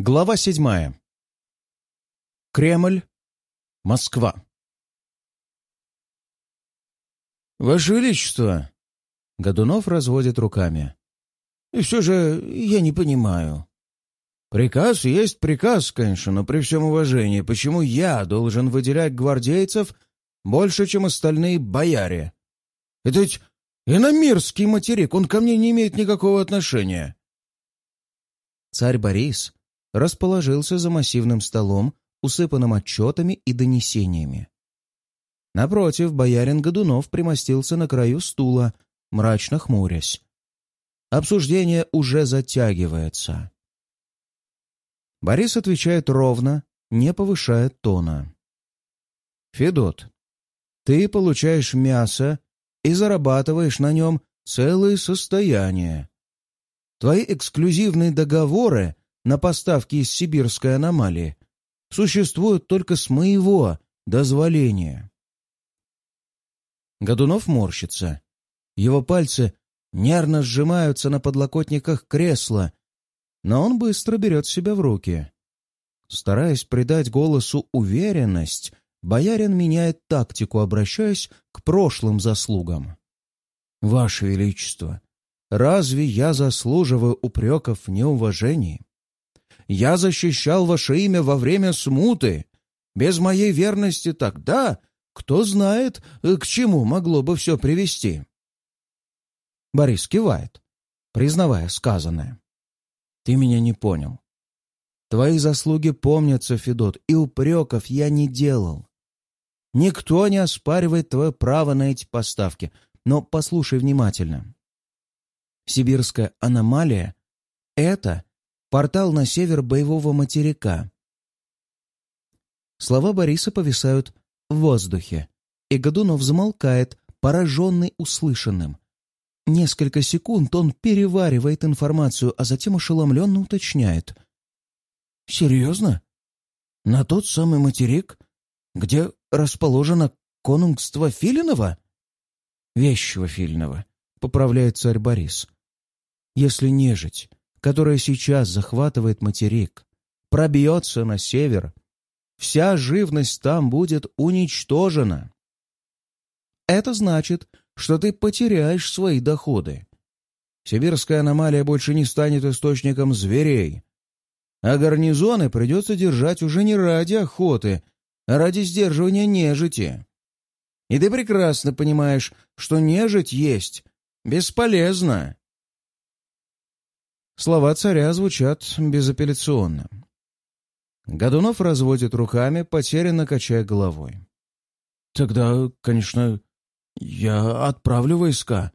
Глава седьмая. Кремль, Москва. «Ваше Величество!» Годунов разводит руками. «И все же я не понимаю. Приказ есть приказ, конечно, но при всем уважении, почему я должен выделять гвардейцев больше, чем остальные бояре? Это ведь иномирский материк, он ко мне не имеет никакого отношения». Царь Борис расположился за массивным столом, усыпанным отчетами и донесениями. Напротив, боярин Годунов примостился на краю стула, мрачно хмурясь. Обсуждение уже затягивается. Борис отвечает ровно, не повышая тона. «Федот, ты получаешь мясо и зарабатываешь на нем целое состояние. Твои эксклюзивные договоры на поставки из сибирской аномалии существуют только с моего дозволения. Годунов морщится. Его пальцы нервно сжимаются на подлокотниках кресла, но он быстро берет себя в руки. Стараясь придать голосу уверенность, боярин меняет тактику, обращаясь к прошлым заслугам. «Ваше Величество, разве я заслуживаю упреков в неуважении? Я защищал ваше имя во время смуты. Без моей верности тогда, кто знает, к чему могло бы все привести. Борис кивает, признавая сказанное. Ты меня не понял. Твои заслуги помнятся, Федот, и упреков я не делал. Никто не оспаривает твое право на эти поставки, но послушай внимательно. Сибирская аномалия — это Портал на север боевого материка. Слова Бориса повисают в воздухе, и Годунов замолкает, пораженный услышанным. Несколько секунд он переваривает информацию, а затем ошеломленно уточняет. «Серьезно? На тот самый материк, где расположено конунгство Филинова?» «Вещего Филинова», — поправляет царь Борис. «Если нежить которая сейчас захватывает материк, пробьется на север, вся живность там будет уничтожена. Это значит, что ты потеряешь свои доходы. Сибирская аномалия больше не станет источником зверей, а гарнизоны придется держать уже не ради охоты, а ради сдерживания нежити. И ты прекрасно понимаешь, что нежить есть бесполезно. Слова царя звучат безапелляционно. Годунов разводит руками, потерянно качая головой. «Тогда, конечно, я отправлю войска.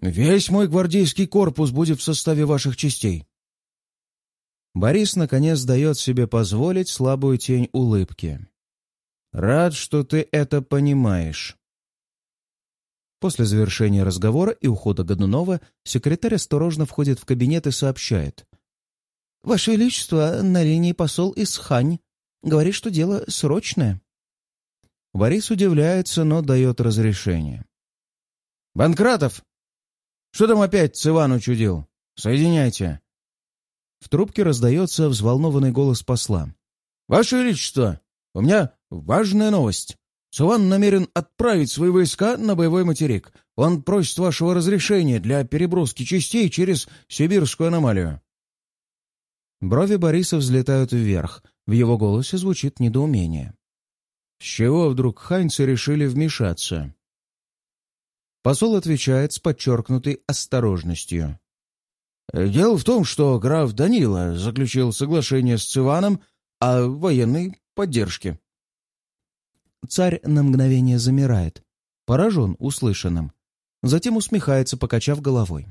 Весь мой гвардейский корпус будет в составе ваших частей». Борис, наконец, дает себе позволить слабую тень улыбки. «Рад, что ты это понимаешь. После завершения разговора и ухода Годунова секретарь осторожно входит в кабинет и сообщает. «Ваше Величество, на линии посол из Хань. Говорит, что дело срочное». Борис удивляется, но дает разрешение. «Банкратов! Что там опять Циван учудил? Соединяйте!» В трубке раздается взволнованный голос посла. «Ваше Величество, у меня важная новость. Суван намерен отправить свои войска на боевой материк. Он просит вашего разрешения для переброски частей через сибирскую аномалию». Брови Бориса взлетают вверх. В его голосе звучит недоумение. С чего вдруг ханьцы решили вмешаться? Посол отвечает с подчеркнутой осторожностью. «Дело в том, что граф Данила заключил соглашение с Циваном о военной поддержке. Царь на мгновение замирает, поражен услышанным. Затем усмехается, покачав головой.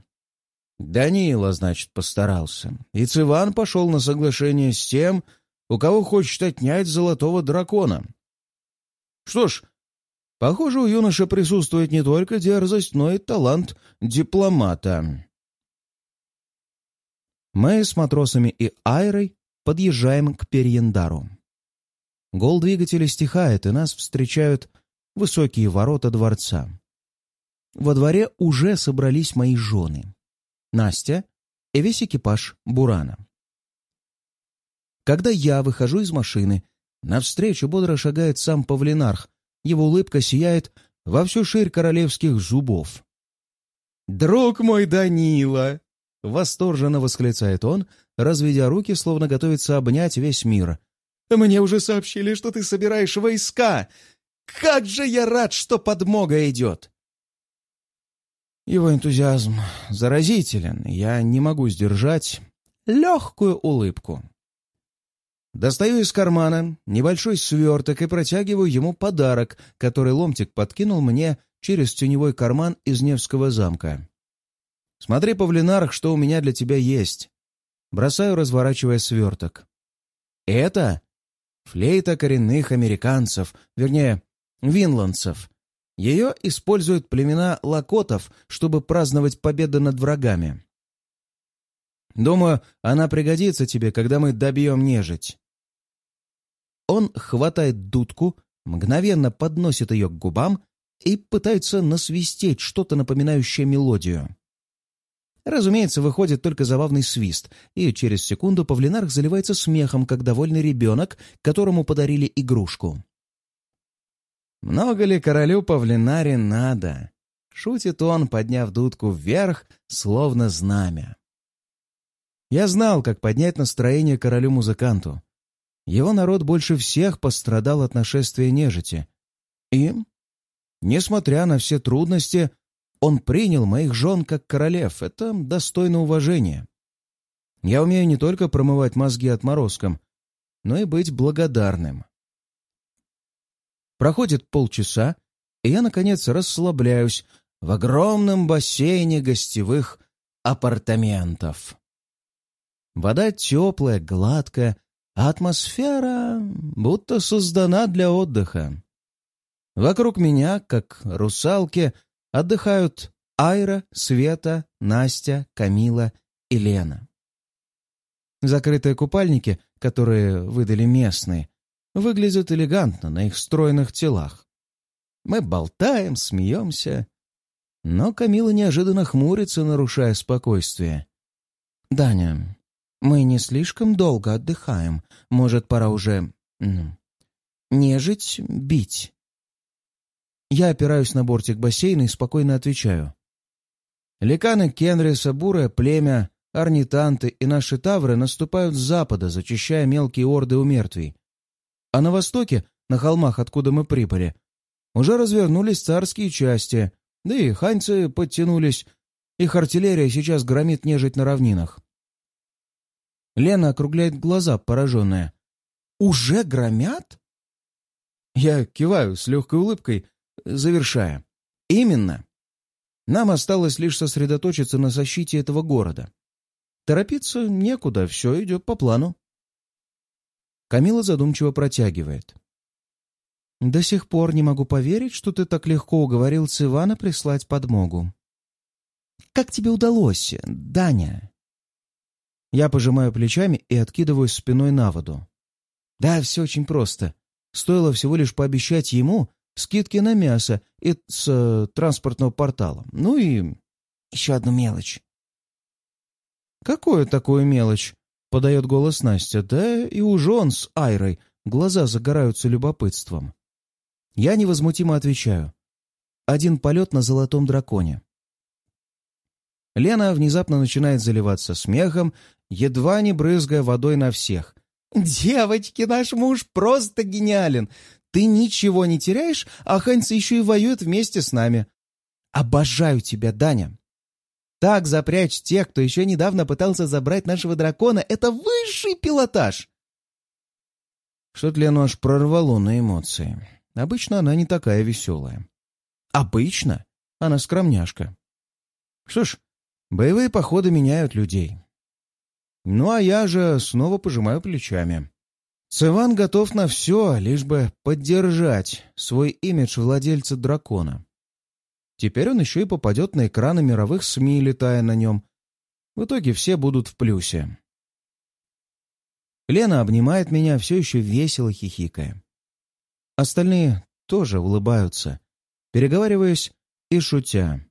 Данила, значит, постарался. И Циван пошел на соглашение с тем, у кого хочет отнять золотого дракона. Что ж, похоже, у юноши присутствует не только дерзость, но и талант дипломата. Мы с матросами и Айрой подъезжаем к Перьендару. Гол двигателя стихает, и нас встречают высокие ворота дворца. Во дворе уже собрались мои жены. Настя и весь экипаж Бурана. Когда я выхожу из машины, навстречу бодро шагает сам Павлинарх. Его улыбка сияет во всю ширь королевских зубов. «Друг мой Данила!» — восторженно восклицает он, разведя руки, словно готовится обнять весь мир. «Мне уже сообщили, что ты собираешь войска! Как же я рад, что подмога идет!» Его энтузиазм заразителен, я не могу сдержать легкую улыбку. Достаю из кармана небольшой сверток и протягиваю ему подарок, который ломтик подкинул мне через теневой карман из Невского замка. «Смотри, Павлинарх, что у меня для тебя есть». Бросаю, разворачивая сверток. «Это флейта коренных американцев, вернее, винландцев. Ее используют племена лакотов, чтобы праздновать победы над врагами. Думаю, она пригодится тебе, когда мы добьем нежить». Он хватает дудку, мгновенно подносит ее к губам и пытается насвистеть что-то напоминающее мелодию. Разумеется, выходит только забавный свист, и через секунду Павлинарх заливается смехом, как довольный ребенок, которому подарили игрушку. «Много ли королю Павлинаре надо?» — шутит он, подняв дудку вверх, словно знамя. Я знал, как поднять настроение королю-музыканту. Его народ больше всех пострадал от нашествия нежити. И, несмотря на все трудности, он принял моих жен как королев. Это достойно уважения. Я умею не только промывать мозги отморозкам, но и быть благодарным. Проходит полчаса, и я, наконец, расслабляюсь в огромном бассейне гостевых апартаментов. Вода теплая, гладкая, а атмосфера будто создана для отдыха. Вокруг меня, как русалки, отдыхают Айра, Света, Настя, Камила и Лена. Закрытые купальники, которые выдали местные, выглядят элегантно на их стройных телах. Мы болтаем, смеемся. Но Камила неожиданно хмурится, нарушая спокойствие. «Даня, мы не слишком долго отдыхаем. Может, пора уже... нежить, бить?» Я опираюсь на бортик бассейна и спокойно отвечаю. Ликаны Кенриса, бурое племя, орнитанты и наши тавры наступают с запада, зачищая мелкие орды у мертвей. А на востоке, на холмах, откуда мы прибыли, уже развернулись царские части, да и ханьцы подтянулись. Их артиллерия сейчас громит нежить на равнинах. Лена округляет глаза, пораженная. «Уже громят?» Я киваю с легкой улыбкой, завершая. «Именно. Нам осталось лишь сосредоточиться на защите этого города. Торопиться некуда, все идет по плану». Камила задумчиво протягивает. «До сих пор не могу поверить, что ты так легко уговорил Ивана прислать подмогу. Как тебе удалось, Даня?» Я пожимаю плечами и откидываюсь спиной на воду. «Да, все очень просто. Стоило всего лишь пообещать ему скидки на мясо и с э, транспортного портала. Ну и еще одну мелочь». «Какую такую мелочь?» Подает голос Настя. Да и у жен с Айрой глаза загораются любопытством. Я невозмутимо отвечаю. Один полет на золотом драконе. Лена внезапно начинает заливаться смехом, едва не брызгая водой на всех. «Девочки, наш муж просто гениален! Ты ничего не теряешь, а Ханьцы еще и воюет вместе с нами. Обожаю тебя, Даня! Так запрячь тех, кто еще недавно пытался забрать нашего дракона, это высший пилотаж!» Что-то Лену аж прорвало на эмоции. Обычно она не такая веселая. Обычно она скромняшка. Что ж, боевые походы меняют людей. Ну а я же снова пожимаю плечами. Циван готов на все, лишь бы поддержать свой имидж владельца дракона. Теперь он еще и попадет на экраны мировых СМИ, летая на нем. В итоге все будут в плюсе. Лена обнимает меня, все еще весело хихикая. Остальные тоже улыбаются, переговариваясь и шутя.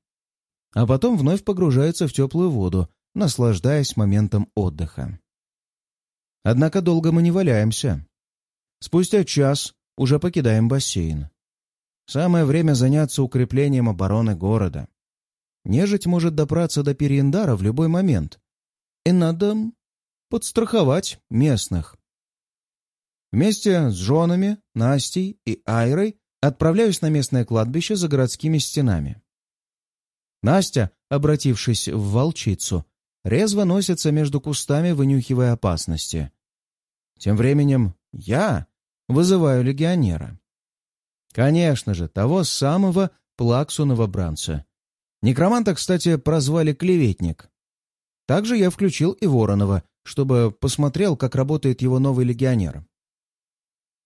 А потом вновь погружаются в теплую воду, наслаждаясь моментом отдыха. Однако долго мы не валяемся. Спустя час уже покидаем бассейн. Самое время заняться укреплением обороны города. Нежить может добраться до Периендара в любой момент. И надо подстраховать местных. Вместе с женами, Настей и Айрой отправляюсь на местное кладбище за городскими стенами. Настя, обратившись в волчицу, резво носится между кустами, вынюхивая опасности. Тем временем я вызываю легионера. Конечно же, того самого плаксу новобранца. Некроманта, кстати, прозвали «клеветник». Также я включил и Воронова, чтобы посмотрел, как работает его новый легионер.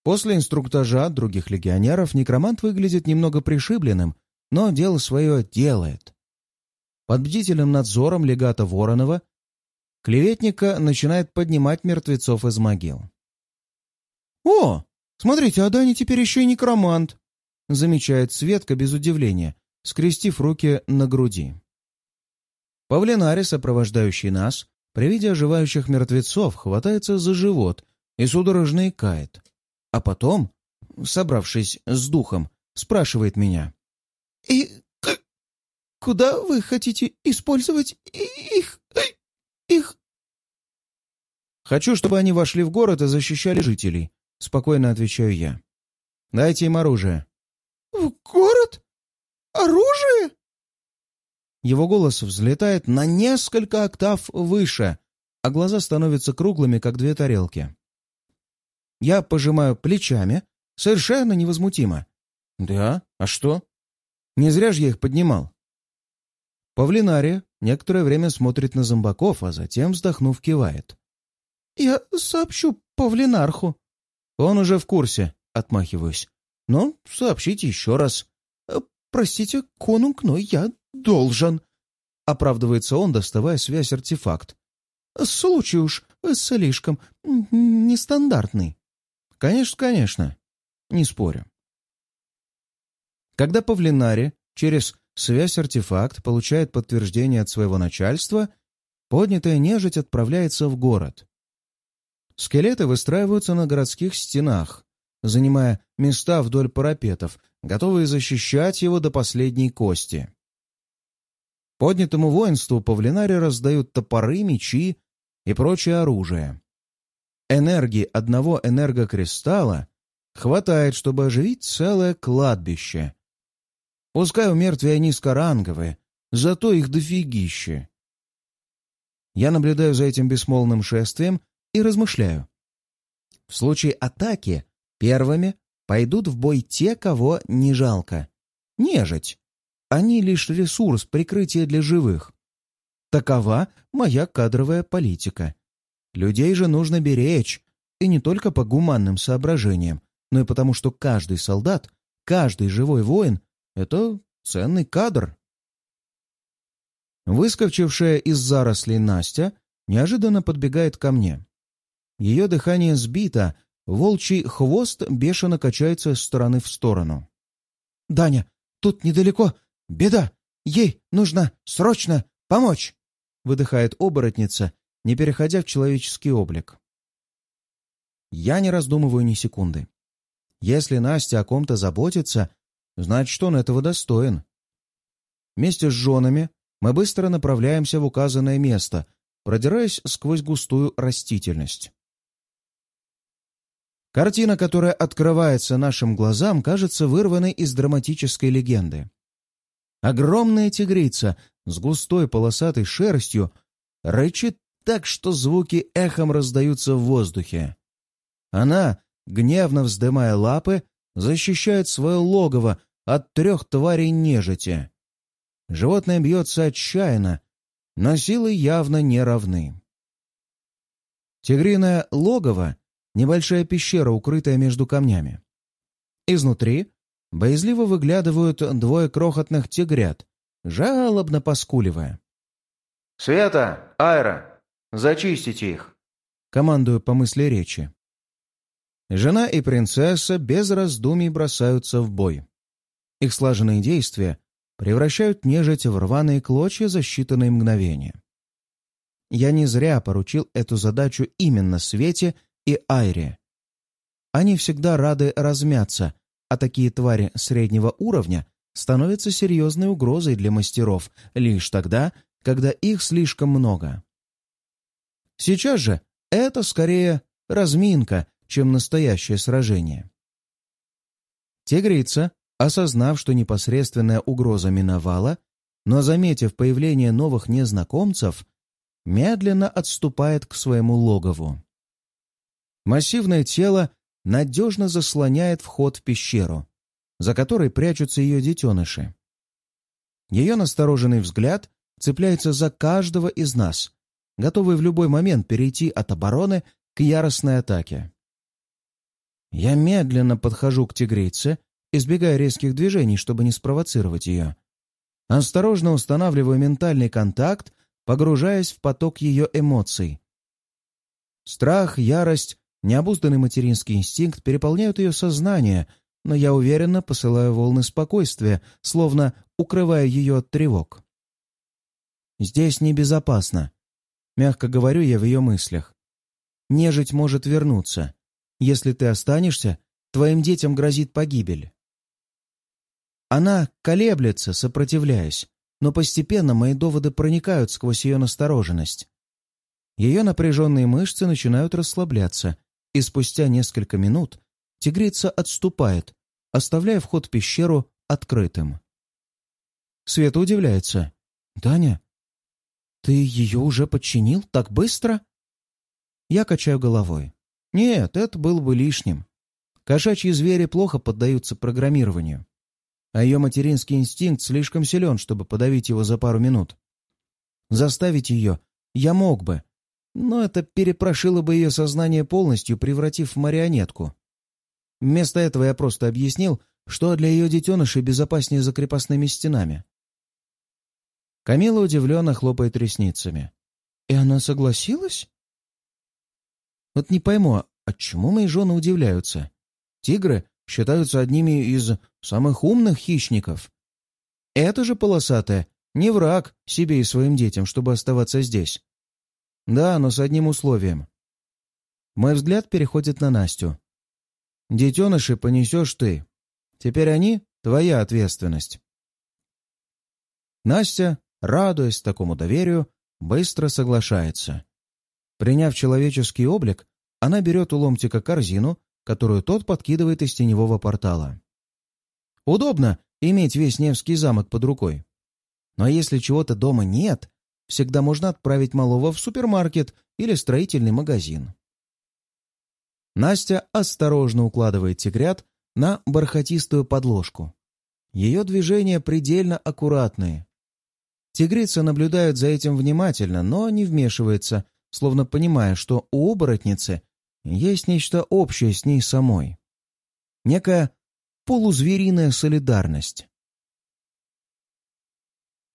После инструктажа других легионеров некромант выглядит немного пришибленным, но дело свое делает. Под бдительным надзором легата Воронова клеветника начинает поднимать мертвецов из могил. «О, смотрите, а Дани теперь еще и некромант!» замечает Светка без удивления, скрестив руки на груди. Павлинари, сопровождающий нас, при виде оживающих мертвецов, хватается за живот и судорожно икает. А потом, собравшись с духом, спрашивает меня. «И куда вы хотите использовать их... их...» «Хочу, чтобы они вошли в город и защищали жителей», — спокойно отвечаю я. «Дайте им оружие». «В город? Оружие?» Его голос взлетает на несколько октав выше, а глаза становятся круглыми, как две тарелки. Я пожимаю плечами, совершенно невозмутимо. «Да? А что? Не зря же я их поднимал». Павлинария некоторое время смотрит на зомбаков, а затем, вздохнув, кивает. «Я сообщу Павлинарху». «Он уже в курсе», — отмахиваюсь. «Но сообщите еще раз». «Простите, конунг, но я должен», — оправдывается он, доставая связь-артефакт. «Случай уж слишком нестандартный». «Конечно, конечно. Не спорю». Когда Павлинари через связь-артефакт получает подтверждение от своего начальства, поднятая нежить отправляется в город. Скелеты выстраиваются на городских стенах, занимая места вдоль парапетов, готовые защищать его до последней кости. Поднятому воинству павлинари раздают топоры, мечи и прочее оружие. Энергии одного энергокристалла хватает, чтобы оживить целое кладбище. Пускай у мертвия низкоранговые, зато их дофигище. Я наблюдаю за этим бесмолвным шествием и размышляю. В случае атаки первыми пойдут в бой те, кого не жалко. Нежить. Они лишь ресурс прикрытия для живых. Такова моя кадровая политика. Людей же нужно беречь, и не только по гуманным соображениям, но и потому, что каждый солдат, каждый живой воин — это ценный кадр. Выскочившая из зарослей Настя неожиданно подбегает ко мне. Ее дыхание сбито, волчий хвост бешено качается с стороны в сторону. «Даня, тут недалеко «Беда! Ей нужно срочно помочь!» — выдыхает оборотница, не переходя в человеческий облик. Я не раздумываю ни секунды. Если Настя о ком-то заботится, значит, он этого достоин. Вместе с женами мы быстро направляемся в указанное место, продираясь сквозь густую растительность. Картина, которая открывается нашим глазам, кажется вырванной из драматической легенды. Огромная тигрица с густой полосатой шерстью рычит так, что звуки эхом раздаются в воздухе. Она, гневно вздымая лапы, защищает свое логово от трех тварей нежити. Животное бьется отчаянно, но силы явно не равны. Тигриное логово — небольшая пещера, укрытая между камнями. Изнутри боязливо выглядывают двое крохотных тигрят, жалобно поскуливая. «Света! Айра! Зачистите их!» Командую по мысли речи. Жена и принцесса без раздумий бросаются в бой. Их слаженные действия превращают нежить в рваные клочья за считанные мгновения. я не зря поручил эту задачу именно Свете и Айре. Они всегда рады размяться, а такие твари среднего уровня становятся серьезной угрозой для мастеров лишь тогда, когда их слишком много. Сейчас же это скорее разминка, чем настоящее сражение. Тигрица, осознав, что непосредственная угроза миновала, но заметив появление новых незнакомцев, медленно отступает к своему логову. Массивное тело надежно заслоняет вход в пещеру, за которой прячутся ее детеныши. Ее настороженный взгляд цепляется за каждого из нас, готовый в любой момент перейти от обороны к яростной атаке. Я медленно подхожу к тигрице, избегая резких движений, чтобы не спровоцировать ее. Осторожно устанавливаю ментальный контакт, погружаясь в поток ее эмоций. Страх, ярость, необузданный материнский инстинкт переполняют ее сознание, но я уверенно посылаю волны спокойствия, словно укрывая ее от тревог. «Здесь небезопасно», — мягко говорю я в ее мыслях. «Нежить может вернуться. Если ты останешься, твоим детям грозит погибель». Она колеблется, сопротивляясь, но постепенно мои доводы проникают сквозь ее настороженность. Ее напряженные мышцы начинают расслабляться, и спустя несколько минут тигрица отступает, оставляя вход в пещеру открытым. Света удивляется. «Даня, ты ее уже подчинил так быстро?» Я качаю головой. «Нет, это было бы лишним. Кошачьи звери плохо поддаются программированию а ее материнский инстинкт слишком силен, чтобы подавить его за пару минут. Заставить ее я мог бы, но это перепрошило бы ее сознание полностью, превратив в марионетку. Вместо этого я просто объяснил, что для ее детенышей безопаснее за крепостными стенами. Камила удивленно хлопает ресницами. «И она согласилась?» Вот не пойму, от чему мои жены удивляются? Тигры считаются одними из самых умных хищников. Это же полосатая не враг себе и своим детям, чтобы оставаться здесь. Да, но с одним условием. Мой взгляд переходит на Настю. Детеныши понесешь ты. Теперь они — твоя ответственность. Настя, радуясь такому доверию, быстро соглашается. Приняв человеческий облик, она берет у ломтика корзину которую тот подкидывает из теневого портала. Удобно иметь весь Невский замок под рукой. Но если чего-то дома нет, всегда можно отправить малого в супермаркет или строительный магазин. Настя осторожно укладывает тигрят на бархатистую подложку. Ее движения предельно аккуратные. Тигрица наблюдает за этим внимательно, но не вмешивается, словно понимая, что у оборотницы есть нечто общее с ней самой. Некая полузвериная солидарность.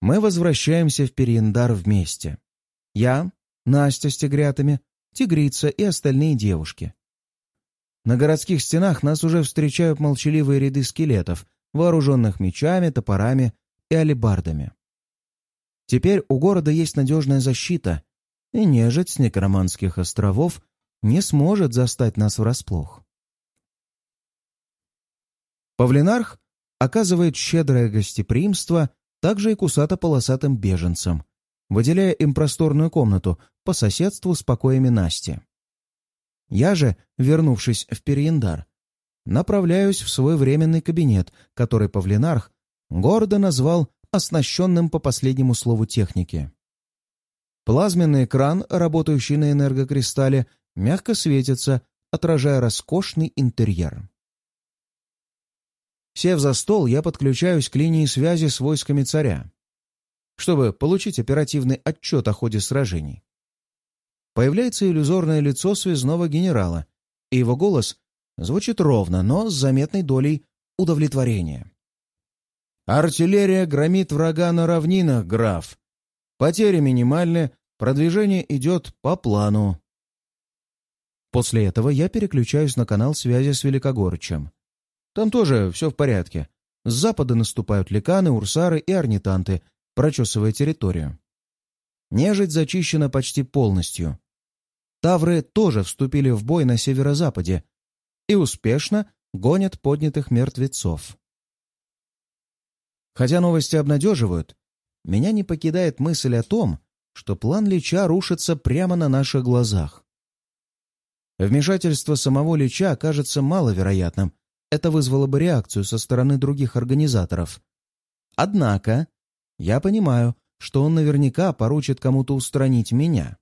Мы возвращаемся в Периендар вместе. Я, Настя с тигрятами, тигрица и остальные девушки. На городских стенах нас уже встречают молчаливые ряды скелетов, вооруженных мечами, топорами и алебардами. Теперь у города есть надежная защита, и нежить с некроманских островов не сможет застать нас врасплох. Павлинарх оказывает щедрое гостеприимство также и кусато-полосатым беженцам, выделяя им просторную комнату по соседству с покоями Насти. Я же, вернувшись в Перьендар, направляюсь в свой временный кабинет, который Павлинарх гордо назвал оснащенным по последнему слову техники. Плазменный экран, работающий на энергокристалле, мягко светится, отражая роскошный интерьер. Сев за стол, я подключаюсь к линии связи с войсками царя, чтобы получить оперативный отчет о ходе сражений. Появляется иллюзорное лицо связного генерала, и его голос звучит ровно, но с заметной долей удовлетворения. «Артиллерия громит врага на равнинах, граф. Потери минимальны, продвижение идет по плану. После этого я переключаюсь на канал связи с Великогорычем. Там тоже все в порядке. С запада наступают ликаны, урсары и орнитанты, прочесывая территорию. Нежить зачищена почти полностью. Тавры тоже вступили в бой на северо-западе и успешно гонят поднятых мертвецов. Хотя новости обнадеживают, меня не покидает мысль о том, что план Лича рушится прямо на наших глазах. Вмешательство самого Лича кажется маловероятным, это вызвало бы реакцию со стороны других организаторов. Однако, я понимаю, что он наверняка поручит кому-то устранить меня.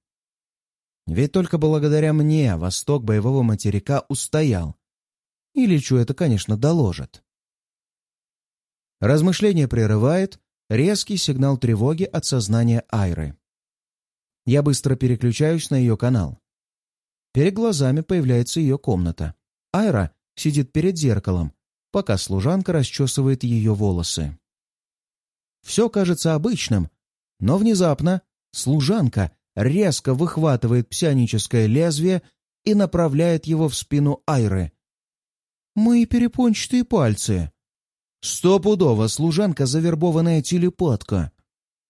Ведь только благодаря мне восток боевого материка устоял. И Личу это, конечно, доложит. Размышление прерывает резкий сигнал тревоги от сознания Айры. Я быстро переключаюсь на ее канал. Перед глазами появляется ее комната. Айра сидит перед зеркалом, пока служанка расчесывает ее волосы. Все кажется обычным, но внезапно служанка резко выхватывает псионическое лезвие и направляет его в спину Айры. «Мои перепончатые пальцы!» Стопудово служанка завербованная телепатка.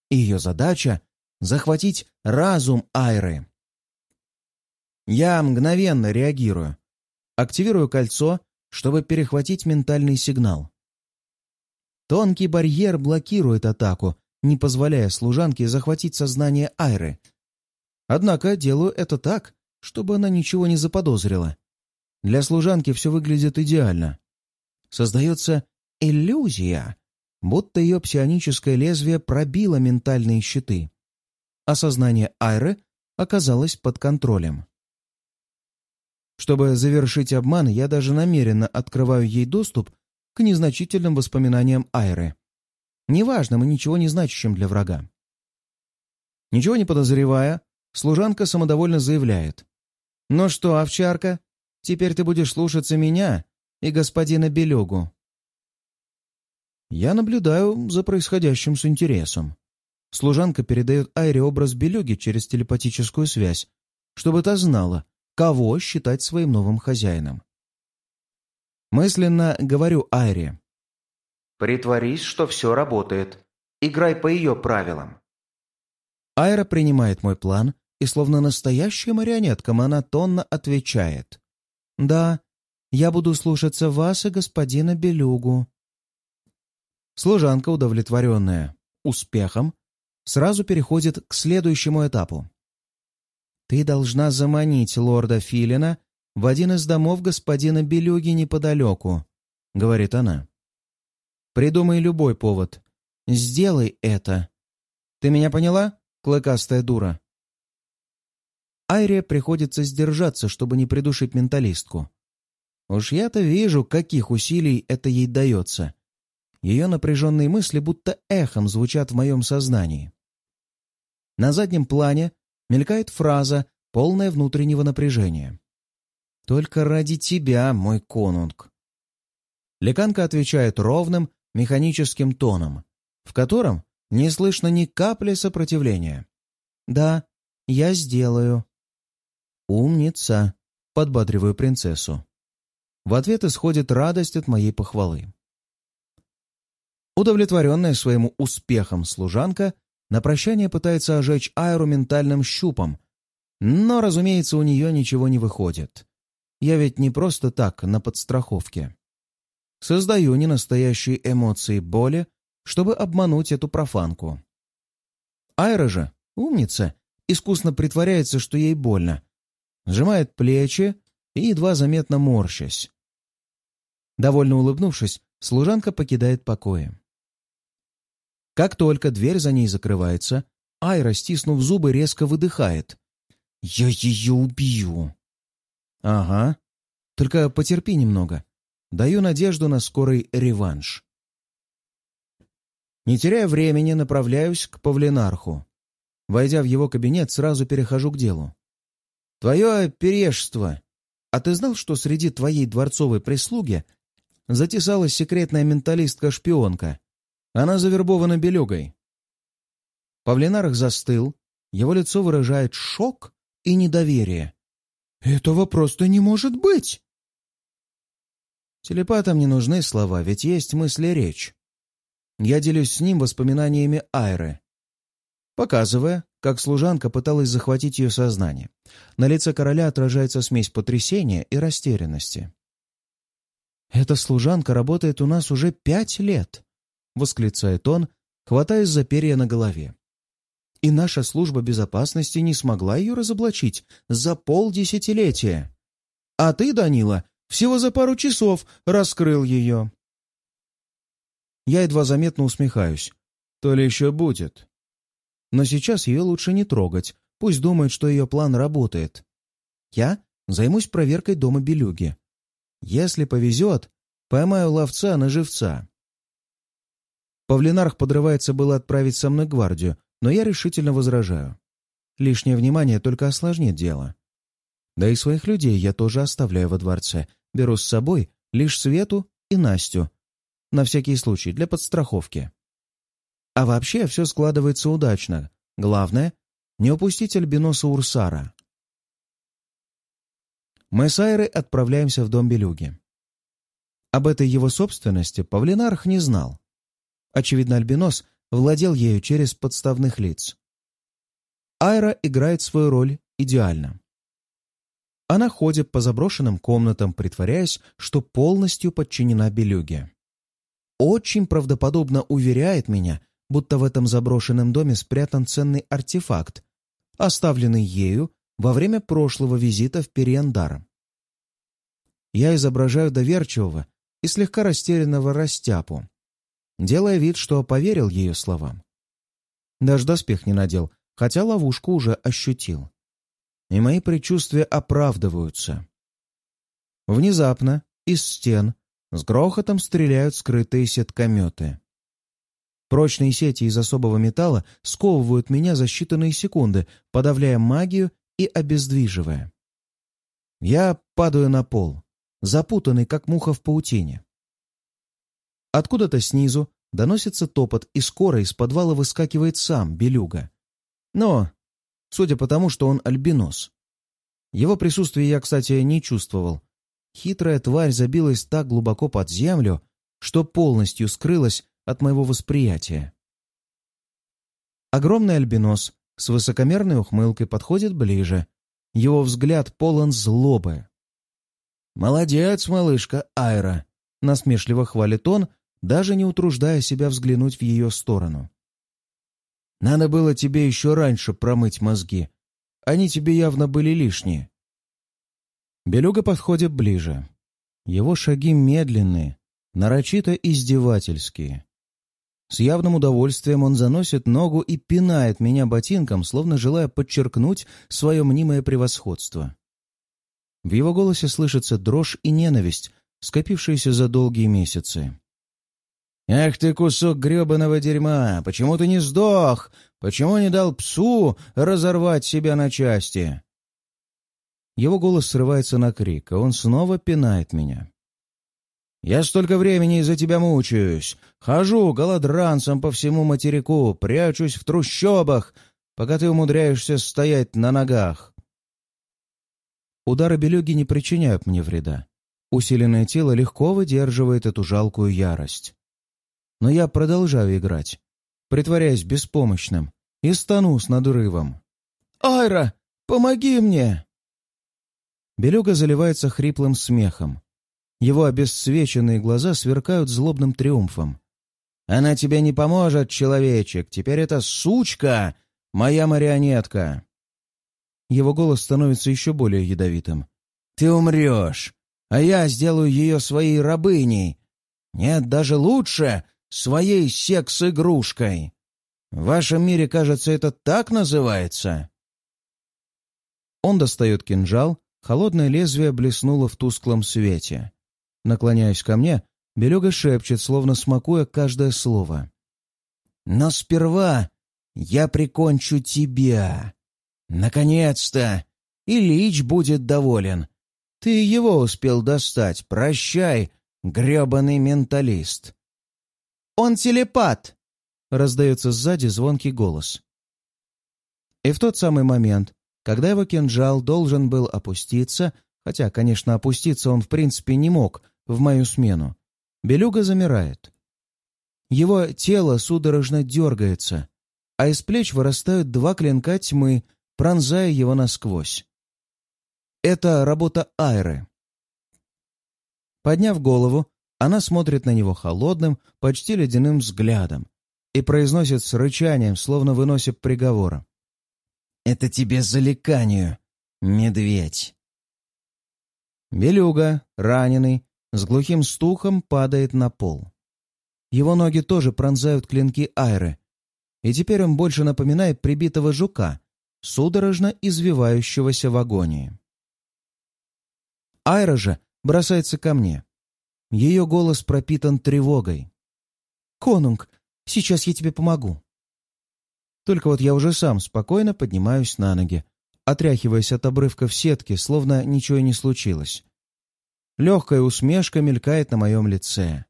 Ее задача — захватить разум Айры. Я мгновенно реагирую. Активирую кольцо, чтобы перехватить ментальный сигнал. Тонкий барьер блокирует атаку, не позволяя служанке захватить сознание Айры. Однако делаю это так, чтобы она ничего не заподозрила. Для служанки все выглядит идеально. Создается иллюзия, будто ее псионическое лезвие пробило ментальные щиты, а сознание Айры оказалось под контролем. Чтобы завершить обман, я даже намеренно открываю ей доступ к незначительным воспоминаниям Айры. Неважным и ничего не значащим для врага. Ничего не подозревая, служанка самодовольно заявляет. «Ну что, овчарка, теперь ты будешь слушаться меня и господина Белюгу». Я наблюдаю за происходящим с интересом. Служанка передает Айре образ Белюги через телепатическую связь, чтобы та знала, кого считать своим новым хозяином. Мысленно говорю Айре. «Притворись, что все работает. Играй по ее правилам». Айра принимает мой план и, словно настоящая марионетка, монотонно отвечает. «Да, я буду слушаться вас и господина Белюгу». Служанка, удовлетворенная успехом, сразу переходит к следующему этапу. «Ты должна заманить лорда Филина в один из домов господина Белюги неподалеку», — говорит она. «Придумай любой повод. Сделай это. Ты меня поняла, клыкастая дура?» Айре приходится сдержаться, чтобы не придушить менталистку. Уж я-то вижу, каких усилий это ей дается. Ее напряженные мысли будто эхом звучат в моем сознании. На заднем плане мелькает фраза, полная внутреннего напряжения. «Только ради тебя, мой конунг». Леканка отвечает ровным, механическим тоном, в котором не слышно ни капли сопротивления. «Да, я сделаю». «Умница», — подбадриваю принцессу. В ответ исходит радость от моей похвалы. Удовлетворенная своим успехом служанка на прощание пытается ожечь Айру ментальным щупом, но, разумеется, у нее ничего не выходит. Я ведь не просто так, на подстраховке. Создаю ненастоящие эмоции боли, чтобы обмануть эту профанку. Айра же, умница, искусно притворяется, что ей больно. Сжимает плечи и едва заметно морщась. Довольно улыбнувшись, служанка покидает покои. Как только дверь за ней закрывается, Айра, стиснув зубы, резко выдыхает. «Я ее убью!» «Ага. Только потерпи немного. Даю надежду на скорый реванш». Не теряя времени, направляюсь к Павлинарху. Войдя в его кабинет, сразу перехожу к делу. «Твое пережество! А ты знал, что среди твоей дворцовой прислуги затесалась секретная менталистка-шпионка, она завербована белюгой. Павлинарх застыл, его лицо выражает шок и недоверие. «Этого просто не может быть!» Телепатам не нужны слова, ведь есть мысли речь. Я делюсь с ним воспоминаниями Айры. Показывая, как служанка пыталась захватить ее сознание. На лице короля отражается смесь потрясения и растерянности. «Эта служанка работает у нас уже пять лет», — восклицает он, хватаясь за перья на голове. «И наша служба безопасности не смогла ее разоблачить за полдесятилетия. А ты, Данила, всего за пару часов раскрыл ее». Я едва заметно усмехаюсь. То ли еще будет. Но сейчас ее лучше не трогать. Пусть думает, что ее план работает. Я займусь проверкой дома Белюги. Если повезет, поймаю ловца на живца. Павлинарх подрывается было отправить со мной гвардию, но я решительно возражаю. Лишнее внимание только осложнит дело. Да и своих людей я тоже оставляю во дворце. Беру с собой лишь Свету и Настю. На всякий случай, для подстраховки. А вообще все складывается удачно. Главное — не упустить альбиноса Урсара. Мы с Айрой отправляемся в дом Белюги. Об этой его собственности Павлинарх не знал. Очевидно, альбинос владел ею через подставных лиц. Айра играет свою роль идеально. Она ходит по заброшенным комнатам, притворяясь, что полностью подчинена Белюге. Очень правдоподобно уверяет меня, будто в этом заброшенном доме спрятан ценный артефакт, оставленный ею во время прошлого визита в Периандар. Я изображаю доверчивого и слегка растерянного растяпу, делая вид, что поверил ее словам. Даже доспех не надел, хотя ловушку уже ощутил. И мои предчувствия оправдываются. Внезапно из стен с грохотом стреляют скрытые сеткометы. Прочные сети из особого металла сковывают меня за считанные секунды, подавляя магию и обездвиживая. Я падаю на пол, запутанный, как муха в паутине. Откуда-то снизу доносится топот, и скоро из подвала выскакивает сам Белюга. Но, судя по тому, что он альбинос. Его присутствие я, кстати, не чувствовал. Хитрая тварь забилась так глубоко под землю, что полностью скрылась от моего восприятия. Огромный альбинос с высокомерной ухмылкой подходит ближе. Его взгляд полон злобы. «Молодец, малышка Айра!» — насмешливо хвалит он, даже не утруждая себя взглянуть в ее сторону. «Надо было тебе еще раньше промыть мозги. Они тебе явно были лишние». Белюга подходит ближе. Его шаги медленные, нарочито издевательские. С явным удовольствием он заносит ногу и пинает меня ботинком, словно желая подчеркнуть свое мнимое превосходство. В его голосе слышится дрожь и ненависть, скопившиеся за долгие месяцы. «Эх ты, кусок гребаного дерьма! Почему ты не сдох? Почему не дал псу разорвать себя на части?» Его голос срывается на крик, а он снова пинает меня. Я столько времени из-за тебя мучаюсь. Хожу голодранцем по всему материку, прячусь в трущобах, пока ты умудряешься стоять на ногах. Удары белюги не причиняют мне вреда. Усиленное тело легко выдерживает эту жалкую ярость. Но я продолжаю играть, притворяясь беспомощным, и стану с надрывом. «Айра, помоги мне!» Белюга заливается хриплым смехом. Его обесцвеченные глаза сверкают злобным триумфом. «Она тебе не поможет, человечек! Теперь эта сучка — моя марионетка!» Его голос становится еще более ядовитым. «Ты умрешь, а я сделаю ее своей рабыней! Нет, даже лучше — своей секс-игрушкой! В вашем мире, кажется, это так называется!» Он достает кинжал, холодное лезвие блеснуло в тусклом свете. Наклоняясь ко мне, Белега шепчет, словно смакуя каждое слово. «Но сперва я прикончу тебя. Наконец-то! И Лич будет доволен. Ты его успел достать. Прощай, гребаный менталист!» «Он телепат!» — раздается сзади звонкий голос. И в тот самый момент, когда его кинжал должен был опуститься, хотя, конечно, опуститься он в принципе не мог, в мою смену. Белюга замирает. Его тело судорожно дергается, а из плеч вырастают два клинка тьмы, пронзая его насквозь. Это работа Айры. Подняв голову, она смотрит на него холодным, почти ледяным взглядом и произносит с рычанием, словно выносит приговор. «Это тебе за леканию, медведь!» Белюга, раненый, с глухим стухом падает на пол. Его ноги тоже пронзают клинки Айры, и теперь он больше напоминает прибитого жука, судорожно извивающегося в агонии. Айра же бросается ко мне. Ее голос пропитан тревогой. «Конунг, сейчас я тебе помогу». Только вот я уже сам спокойно поднимаюсь на ноги, отряхиваясь от обрывков сетки, словно ничего не случилось. Легкая усмешка мелькает на моем лице.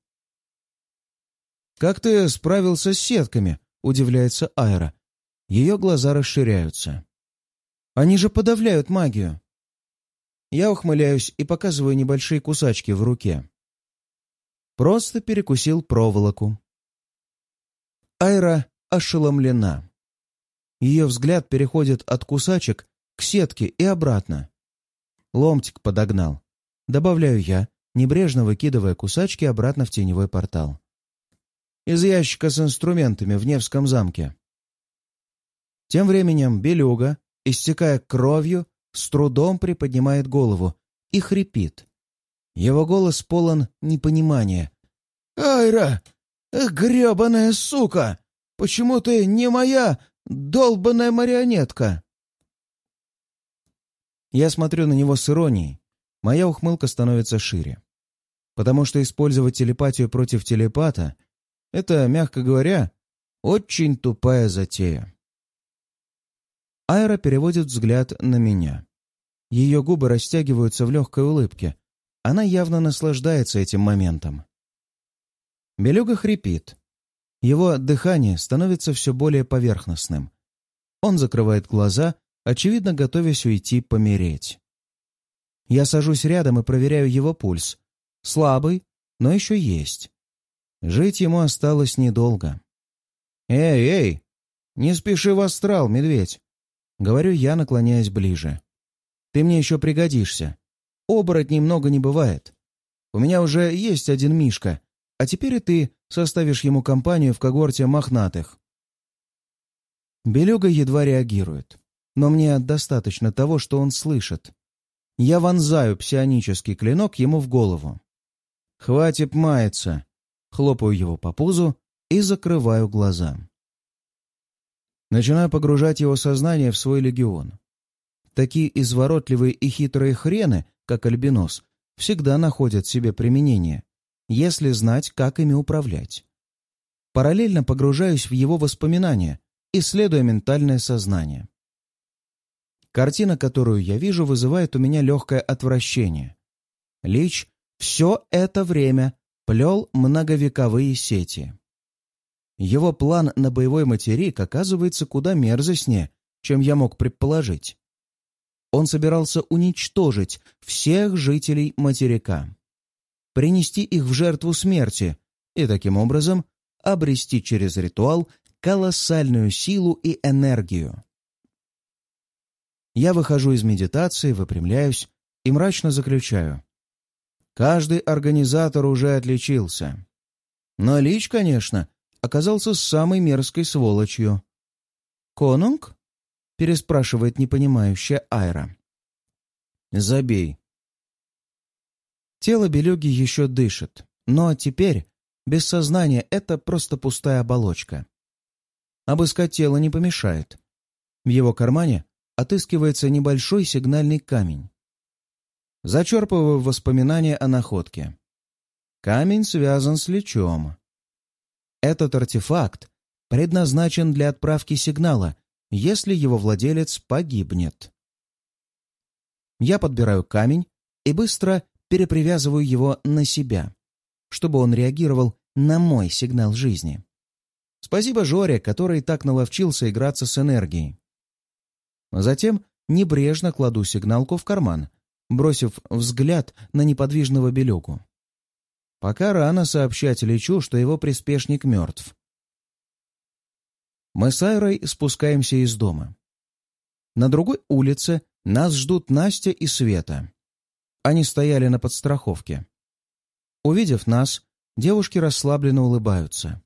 «Как ты справился с сетками?» — удивляется Айра. Ее глаза расширяются. «Они же подавляют магию!» Я ухмыляюсь и показываю небольшие кусачки в руке. Просто перекусил проволоку. Айра ошеломлена. Ее взгляд переходит от кусачек к сетке и обратно. Ломтик подогнал. Добавляю я, небрежно выкидывая кусачки обратно в теневой портал из ящика с инструментами в Невском замке. Тем временем Белюга, истекая кровью, с трудом приподнимает голову и хрипит. Его голос полон непонимания. «Айра! гребаная сука! Почему ты не моя долбаная марионетка?» Я смотрю на него с иронией. Моя ухмылка становится шире. Потому что использовать телепатию против телепата это, мягко говоря, очень тупая затея. Айра переводит взгляд на меня. Ее губы растягиваются в легкой улыбке. Она явно наслаждается этим моментом. Белюга хрипит. Его дыхание становится все более поверхностным. Он закрывает глаза, очевидно, готовясь уйти помереть. Я сажусь рядом и проверяю его пульс. Слабый, но еще есть. Жить ему осталось недолго. «Эй, эй! Не спеши в астрал, медведь!» Говорю я, наклоняясь ближе. «Ты мне еще пригодишься. Оборотней много не бывает. У меня уже есть один Мишка, а теперь и ты составишь ему компанию в когорте мохнатых». Белюга едва реагирует, но мне достаточно того, что он слышит. Я вонзаю псионический клинок ему в голову. «Хватит маяться!» хлопаю его по пузу и закрываю глаза. Начинаю погружать его сознание в свой легион. Такие изворотливые и хитрые хрены, как альбинос, всегда находят себе применение, если знать, как ими управлять. Параллельно погружаюсь в его воспоминания, исследуя ментальное сознание. Картина, которую я вижу, вызывает у меня легкое отвращение. Лич все это время плел многовековые сети. Его план на боевой материк оказывается куда мерзостнее, чем я мог предположить. Он собирался уничтожить всех жителей материка, принести их в жертву смерти и таким образом обрести через ритуал колоссальную силу и энергию. Я выхожу из медитации, выпрямляюсь и мрачно заключаю. Каждый организатор уже отличился. Но Лич, конечно, оказался самой мерзкой сволочью. «Конунг?» — переспрашивает непонимающая Айра. «Забей». Тело Белюги еще дышит, но теперь без сознания это просто пустая оболочка. Обыскать тело не помешает. В его кармане отыскивается небольшой сигнальный камень. Зачерпываю воспоминания о находке. Камень связан с лечом. Этот артефакт предназначен для отправки сигнала, если его владелец погибнет. Я подбираю камень и быстро перепривязываю его на себя, чтобы он реагировал на мой сигнал жизни. Спасибо Жоре, который так наловчился играться с энергией. Затем небрежно кладу сигналку в карман — бросив взгляд на неподвижного белюку. Пока рано сообщать Личу, что его приспешник мертв. Мы с Айрой спускаемся из дома. На другой улице нас ждут Настя и Света. Они стояли на подстраховке. Увидев нас, девушки расслабленно улыбаются.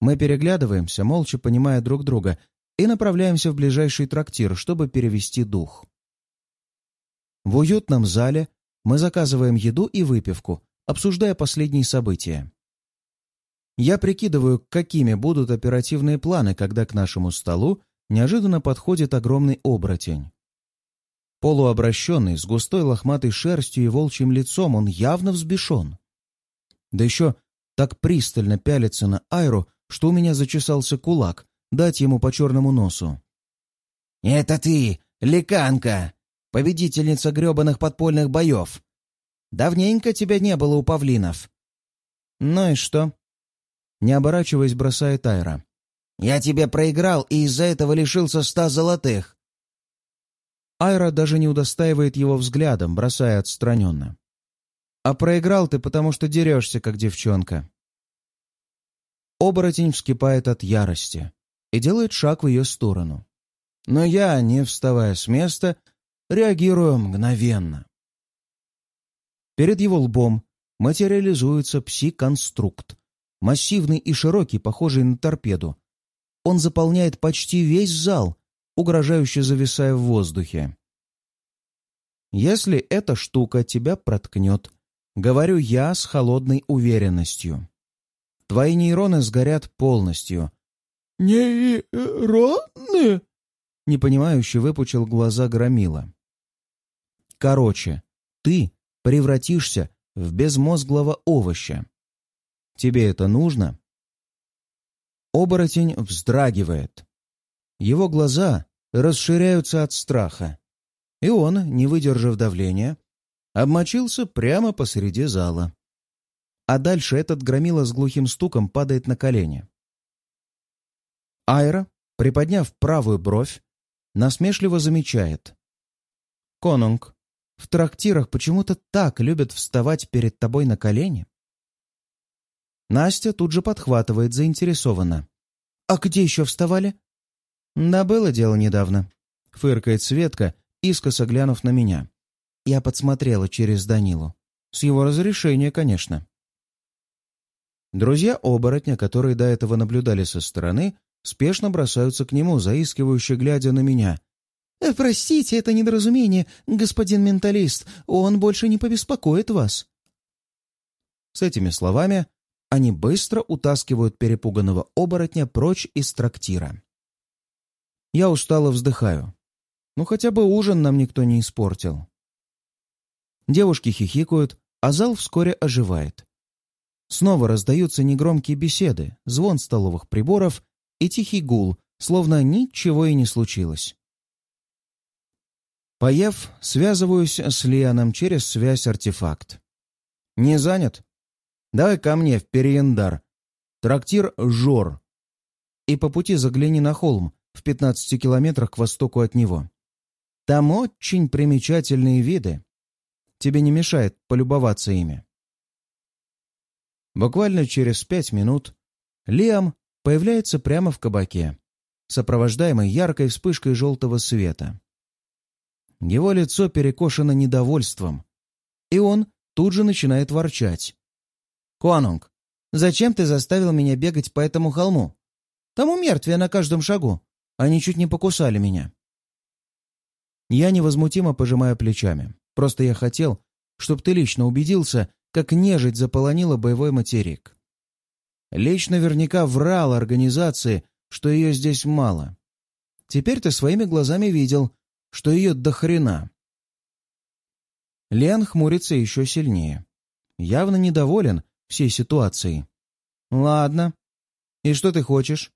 Мы переглядываемся, молча понимая друг друга, и направляемся в ближайший трактир, чтобы перевести дух. В уютном зале мы заказываем еду и выпивку, обсуждая последние события. Я прикидываю, какими будут оперативные планы, когда к нашему столу неожиданно подходит огромный оборотень. Полуобращенный, с густой лохматой шерстью и волчьим лицом, он явно взбешен. Да еще так пристально пялится на Айру, что у меня зачесался кулак, дать ему по черному носу. «Это ты, ликанка, победительница гребаных подпольных боев. Давненько тебя не было у павлинов». «Ну и что?» Не оборачиваясь, бросает Айра. «Я тебе проиграл и из-за этого лишился ста золотых». Айра даже не удостаивает его взглядом, бросая отстраненно. «А проиграл ты, потому что дерешься, как девчонка». Оборотень вскипает от ярости и делает шаг в ее сторону. Но я, не вставая с места, реагирую мгновенно. Перед его лбом материализуется пси-конструкт, массивный и широкий, похожий на торпеду. Он заполняет почти весь зал, угрожающе зависая в воздухе. «Если эта штука тебя проткнет», — говорю я с холодной уверенностью. «Твои нейроны сгорят полностью». «Нейроны?» — непонимающе выпучил глаза Громила. «Короче, ты превратишься в безмозглого овоща. Тебе это нужно?» Оборотень вздрагивает. Его глаза расширяются от страха. И он, не выдержав давления, обмочился прямо посреди зала. А дальше этот громила с глухим стуком падает на колени. Айра, приподняв правую бровь, насмешливо замечает. «Конунг, в трактирах почему-то так любят вставать перед тобой на колени?» Настя тут же подхватывает заинтересованно. «А где еще вставали?» «Да было дело недавно», — фыркает Светка, искоса глянув на меня. Я подсмотрела через Данилу. С его разрешения, конечно. Друзья оборотня, которые до этого наблюдали со стороны, спешно бросаются к нему, заискивающе глядя на меня. «Э, «Простите, это недоразумение, господин менталист. Он больше не побеспокоит вас». С этими словами они быстро утаскивают перепуганного оборотня прочь из трактира. Я устало вздыхаю. Ну, хотя бы ужин нам никто не испортил. Девушки хихикают, а зал вскоре оживает. Снова раздаются негромкие беседы, звон столовых приборов и тихий гул, словно ничего и не случилось. Поев, связываюсь с Лианом через связь-артефакт. «Не занят?» Давай ко мне в Переендар. Трактир «Жор». И по пути загляни на холм в 15 километрах к востоку от него. Там очень примечательные виды. Тебе не мешает полюбоваться ими. Буквально через пять минут Лиам появляется прямо в кабаке, сопровождаемый яркой вспышкой желтого света. Его лицо перекошено недовольством, и он тут же начинает ворчать. «Конунг, зачем ты заставил меня бегать по этому холму? Там у мертвия на каждом шагу. Они чуть не покусали меня». Я невозмутимо пожимаю плечами. Просто я хотел, чтобы ты лично убедился, как нежить заполонила боевой материк. Лечь наверняка врал организации, что ее здесь мало. Теперь ты своими глазами видел, что ее до хрена. Лен хмурится еще сильнее. Явно недоволен, всей ситуацией. Ладно. И что ты хочешь?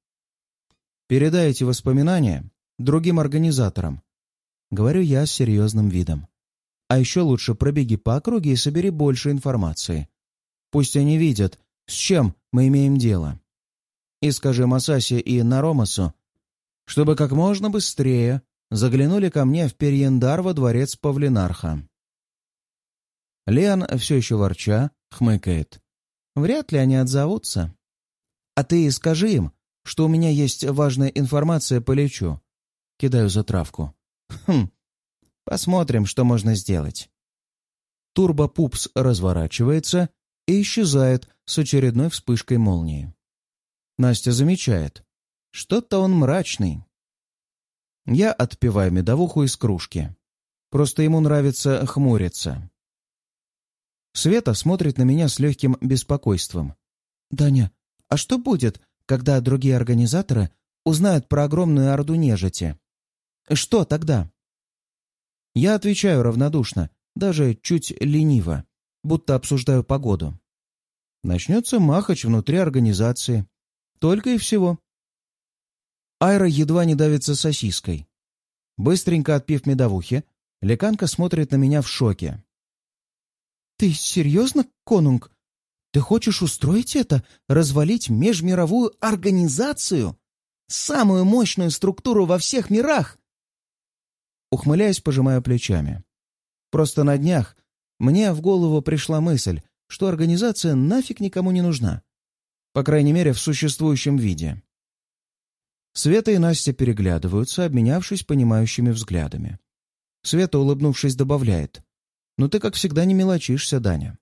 Передай эти воспоминания другим организаторам. Говорю я с серьезным видом. А еще лучше пробеги по округе и собери больше информации. Пусть они видят, с чем мы имеем дело. И скажи Масасе и Наромасу, чтобы как можно быстрее заглянули ко мне в Перьендар во дворец Павлинарха. Леон, все еще ворча, хмыкает. Вряд ли они отзовутся. А ты скажи им, что у меня есть важная информация, полечу. Кидаю затравку. Хм, посмотрим, что можно сделать. Турбопупс разворачивается и исчезает с очередной вспышкой молнии. Настя замечает. Что-то он мрачный. Я отпиваю медовуху из кружки. Просто ему нравится хмуриться. Света смотрит на меня с легким беспокойством. «Даня, а что будет, когда другие организаторы узнают про огромную орду нежити? Что тогда?» Я отвечаю равнодушно, даже чуть лениво, будто обсуждаю погоду. Начнется махач внутри организации. Только и всего. Айра едва не давится сосиской. Быстренько отпив медовухи, леканка смотрит на меня в шоке. «Ты серьезно, конунг? Ты хочешь устроить это? Развалить межмировую организацию? Самую мощную структуру во всех мирах?» Ухмыляясь, пожимаю плечами. Просто на днях мне в голову пришла мысль, что организация нафиг никому не нужна. По крайней мере, в существующем виде. Света и Настя переглядываются, обменявшись понимающими взглядами. Света, улыбнувшись, добавляет. «Ну ты, как всегда, не мелочишься, Даня».